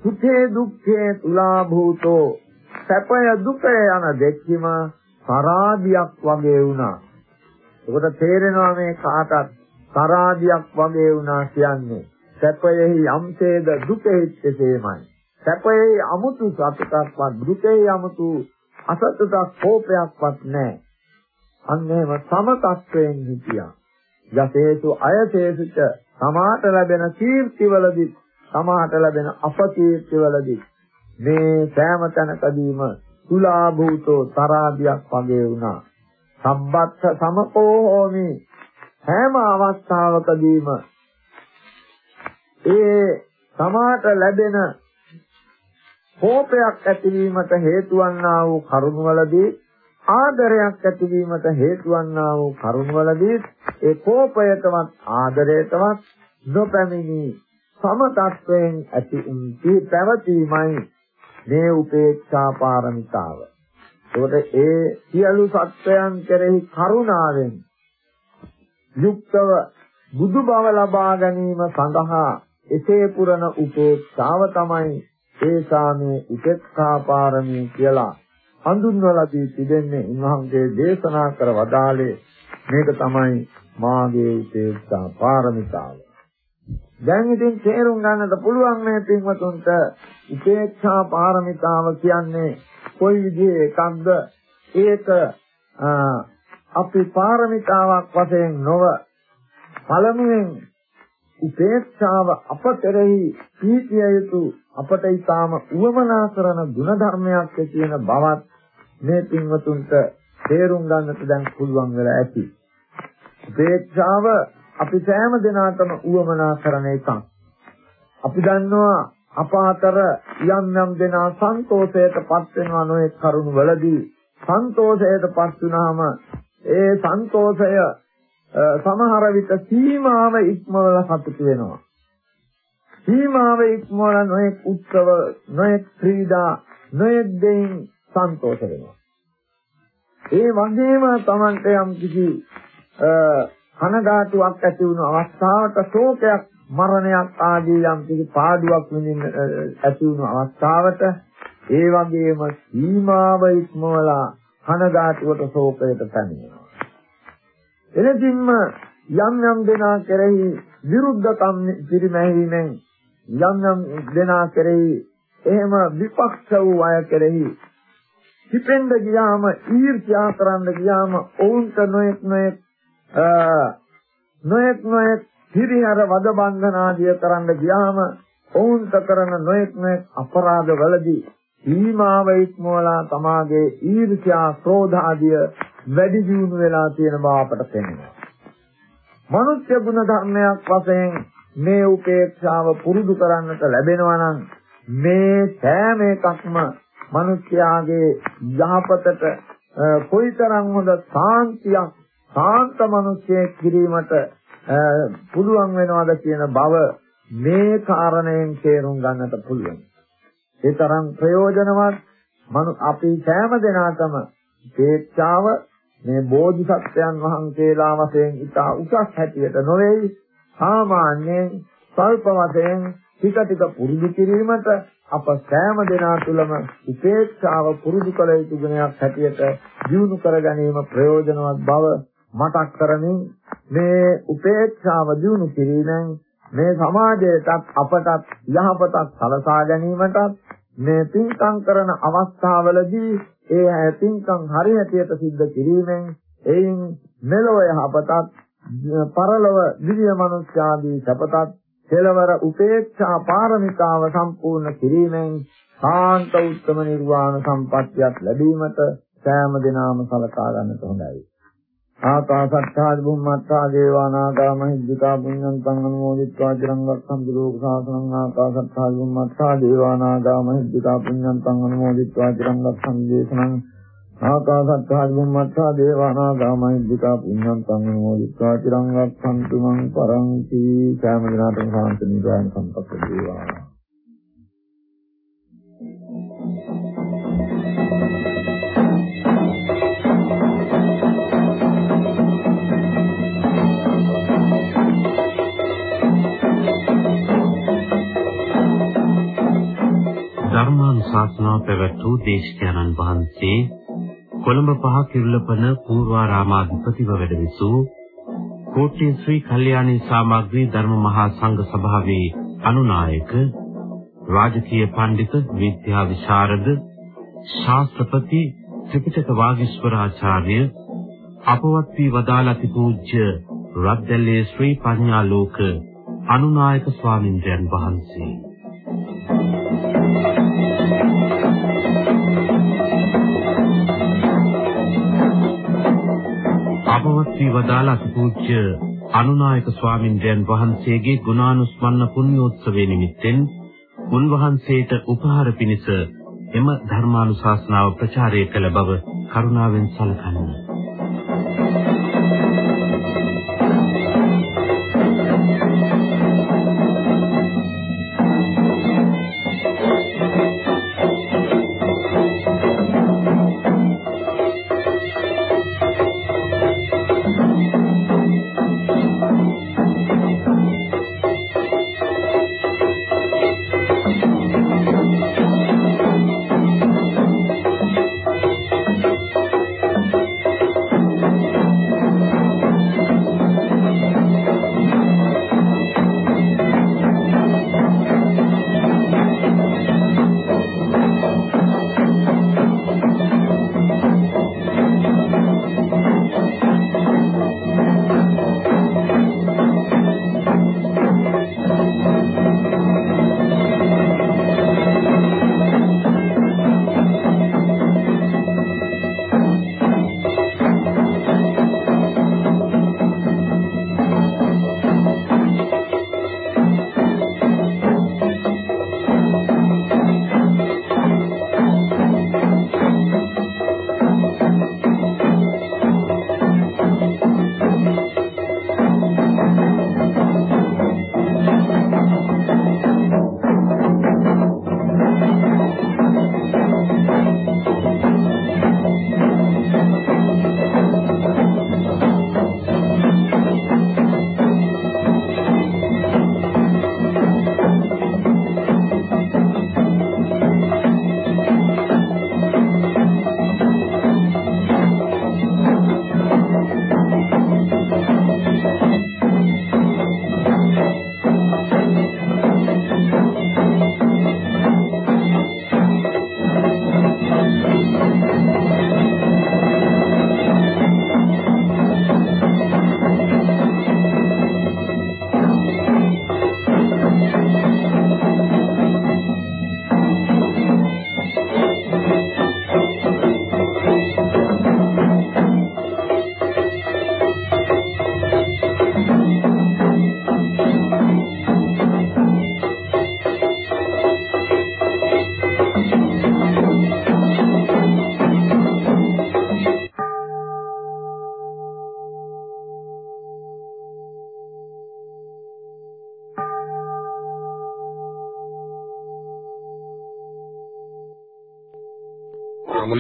සුඛේ දුක්ඛේ තුලා භූතෝ සැපය දුකය යන දෙකීම පරාදියක් වගේ වුණා. ඒකට තේරෙනවා මේ කාටත් කරාදියක් වගේ වුණා කියන්නේ. සැපයෙහි යම්සේද දුකෙහි එසේමයි සැපයෙහි අමුතු සතුටක්වත් දුකෙහි අමුතු අසතුටක් කෝපයක්වත් නැහැ. අන්න එහෙම සමතත්වයෙන් හිටියා. යසේසු අයසේසුච සමාට ලැබෙන කීර්තිවලදී සමාට ලැබෙන අපකීර්තිවලදී මේ සෑම තැනකදීම තුලා භූතෝ තරාදියක් වගේ වුණා. සම්බත්ත සමකෝ හෝමි. හැම අවස්ථාවකදීම ඒ සමාට ලැබෙන කෝපයක් ඇතිවීමට හේතු වන්නා වූ කරුණවලදී ආදරයක් ඇතිවීමට හේතු වන්නා වූ කරුණවලදී ඒ කෝපයටවත් ආදරයටවත් නොපැමිණි සම තත්වයෙන් ඇති උන්ති පැවතීමයි මේ උපේක්ෂා පාරමිතාව. ඒකට ඒ සියලු සත්වයන් කෙරෙහි කරුණාවෙන් යුක්තව බුදු බව ලබා ගැනීම සඳහා එසේ පුරන උපේක්ෂාව තමයි ඒ සාමේ උපේක්ෂා පාරමී කියලා හඳුන්වලා දී තිබෙන්නේ උන්වහන්සේ දේශනා කර වදාළේ මේක තමයි මාගේ උපේක්ෂා පාරමිතාව. දැන් ඉතින් තේරුම් ගන්නට පුළුවන් මේ පින්වතුන්ට උපේක්ෂා පාරමිතාව කියන්නේ කොයි විදිහේ එකක්ද ඒක අපි පාරමිතාවක් වශයෙන් නොව පළමුවෙන් උපේක්ෂාව අප කෙරෙහි පීතිය යුතු අපට ඊටාම උවමනා කරන ಗುಣධර්මයක් කියන බවත් මේ පින්වතුන්ට තේරුම් ගන්නට දැන් පුළුවන් වෙලා ඇති. උපේක්ෂාව අපි සෑම දිනාටම උවමනා කරන එකක්. අපි දන්නවා අප අතර යම් යම් දෙනා සන්තෝෂයටපත් වෙනවා නොයේ කරුණ වලදී. සන්තෝෂයටපත් වුනහම ඒ සන්තෝෂය සමහර විට සීමාව ඉක්මවල සතුටු වෙනවා. සීමාව ඉක්මවල නොයේ උත්සව නොයේ ක්‍රීඩා නොයේ දෙයින් සන්තෝෂ වෙනවා. ඒ වගේම Tamante යම් කිසි කනගාටුවක් ඇති වුණු අවස්ථාවක ශෝකයක් මරණයක් ආදී යම් කිසි පාඩුවක් විඳින්න ඇති වුණු අවස්ථාවට ඒ වගේම සීමාව ඉක්මවලා කනගාටුවට ශෝකයට පැමිණෙනවා. එලෙසින්ම යම් යම් දෙනා කෙරෙහි විරුද්ධකම් පිරිමැහීමෙන් යම් යම් දෙනා කෙරෙහි එහෙම විපක්ෂ වූ අය කෙරෙහි හිතෙන්ද ගියාම ඊර්ෂ්‍යා කරන්න ගියාම ඔවුන්ට නොයෙක් නොයෙක් නොයෙක් නොයෙක් හිරිහර වද බන්ධන ආදිය කරන්න ගියාම ඔවුන්ට කරන නොඑක් නොඑක් අපරාධ වලදී සීමාව ඉක්මවලා තමාගේ ඊර්ෂ්‍යා ක්‍රෝධ ආදිය වැඩි දියුණු වෙලා තියෙන බව අපට පේනවා. මනුෂ්‍ය ගුණ ධර්මයක් වශයෙන් මේ උපේක්ෂාව පුරුදු කරන්නට ලැබෙනවා නම් මේ සෑම එකක්ම මිනිස්යාගේ යහපතට කොයිතරම් හොඳ සාන්තියක් සාන්ත මිනිසෙක් කිරීමට පුළුවන් වෙනවද කියන බව මේ කාරණයෙන් තේරුම් ගන්නට පුළුවන්. ඒ තරම් ප්‍රයෝජනවත් මනු අපි සෑම දෙනාටම ස්වේච්ඡාව මේ බෝධිසත්වයන් වහන්සේලා වශයෙන් ඉතා උසස් හැටියට නොවේයි සාමාන්‍යයෙන් ස්වල්ප වශයෙන් ටික ටික පුරුදු කිරීමට අප සෑම දෙනා තුළම උපේක්ෂාව පුරුදු කළ යුතු ගුණයක් හැටියට දියුණු කර ගැනීම ප්‍රයෝජනවත් බව මතක් කරමින් මේ උපේක්ෂාව දියුණු කිරීමෙන් මේ සමාජයටත් අපටත් යහපතක් සලසා ගැනීමටත් මේ පින්කම් කරන අවස්ථාවලදී ඒ පින්කම් හරි හැටියට සිද්ධ කිරීමෙන් එයින් මෙලොව යහපතත් පරලොව දිව්‍ය මනුෂ්‍යාදී සපතත් කෙලවර උපේක්ෂා පාරමිතාව සම්පූර්ණ කිරීමෙන් සාන්ත උත්තම නිර්වාණ සම්පත්තියක් ලැබීමට සෑම දිනම සලකා ගන්නට හොඳයි. ආකාසත්තා බුම්මත්තා දේවානාගා මහිද්దికා පුඤ්ඤන්තං අනුමෝදිත්වා චිරංගක්ඛම් දුරෝග සාසනං ආකාසත්තා බුම්මත්තා දේවානාගා මහිද්దికා පුඤ්ඤන්තං අනුමෝදිත්වා චිරංගක්ඛම් දේශනං ආකාසත්තා බුම්මත්තා දේවානාගා මහිද්దికා පුඤ්ඤන්තං අනුමෝදිත්වා චිරංගක්ඛම් තුමන් පරංති සෑම දිනකටම සාන්ත නිරායන සම්පත වේවා ධර්මානුශාසනාව පැවැත් වූ දේශකයන්න් වහන්සේ කොළඹ පහ කිරුළපන පූර්වාරාමාධිපතිව වැඩ විසූ කෝට්ටේ ශ්‍රී කල්යාණී සාමග්‍රී ධර්ම මහා සංඝ සභාවේ අනුනායක රාජකීය පඬිත විද්‍යා විශාරද ශාස්ත්‍රපති ත්‍රිපිටක වාගීස්වරාචාර්ය අපවත් වී වදාළති පූජ්‍ය රද්දල්ලේ ශ්‍රී පඤ්ඤාලෝක අනුනායක ස්වාමින්ද්‍රයන් වහන්සේ. අපවත් වී වදාළ අතිපූජ්‍ය අනුනායක ස්වාමින්ද්‍රයන් වහන්සේගේ ගුණානුස්මරණ පුණ්‍යෝත්සවයේ නිමිත්තෙන් උන්වහන්සේට උපහාර පිණිස එම ධර්මානුශාසනාව ප්‍රචාරය කළ බව කරුණාවෙන් සලකන්නේ.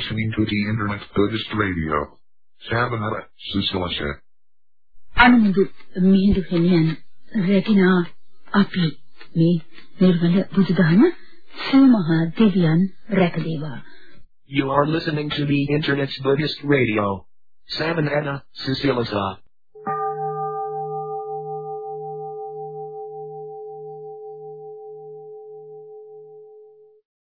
listening to the Internet Buddhist Radio. Savanna, Susilasa. අනුමුදු Mihindu හිමියන් රැකිනා අපි මේ නිර්මල බුදුදහම සූමහා දෙවියන් රැකදේවා. You are listening to the Internet's Buddhist Radio. Savanna, Susilasa.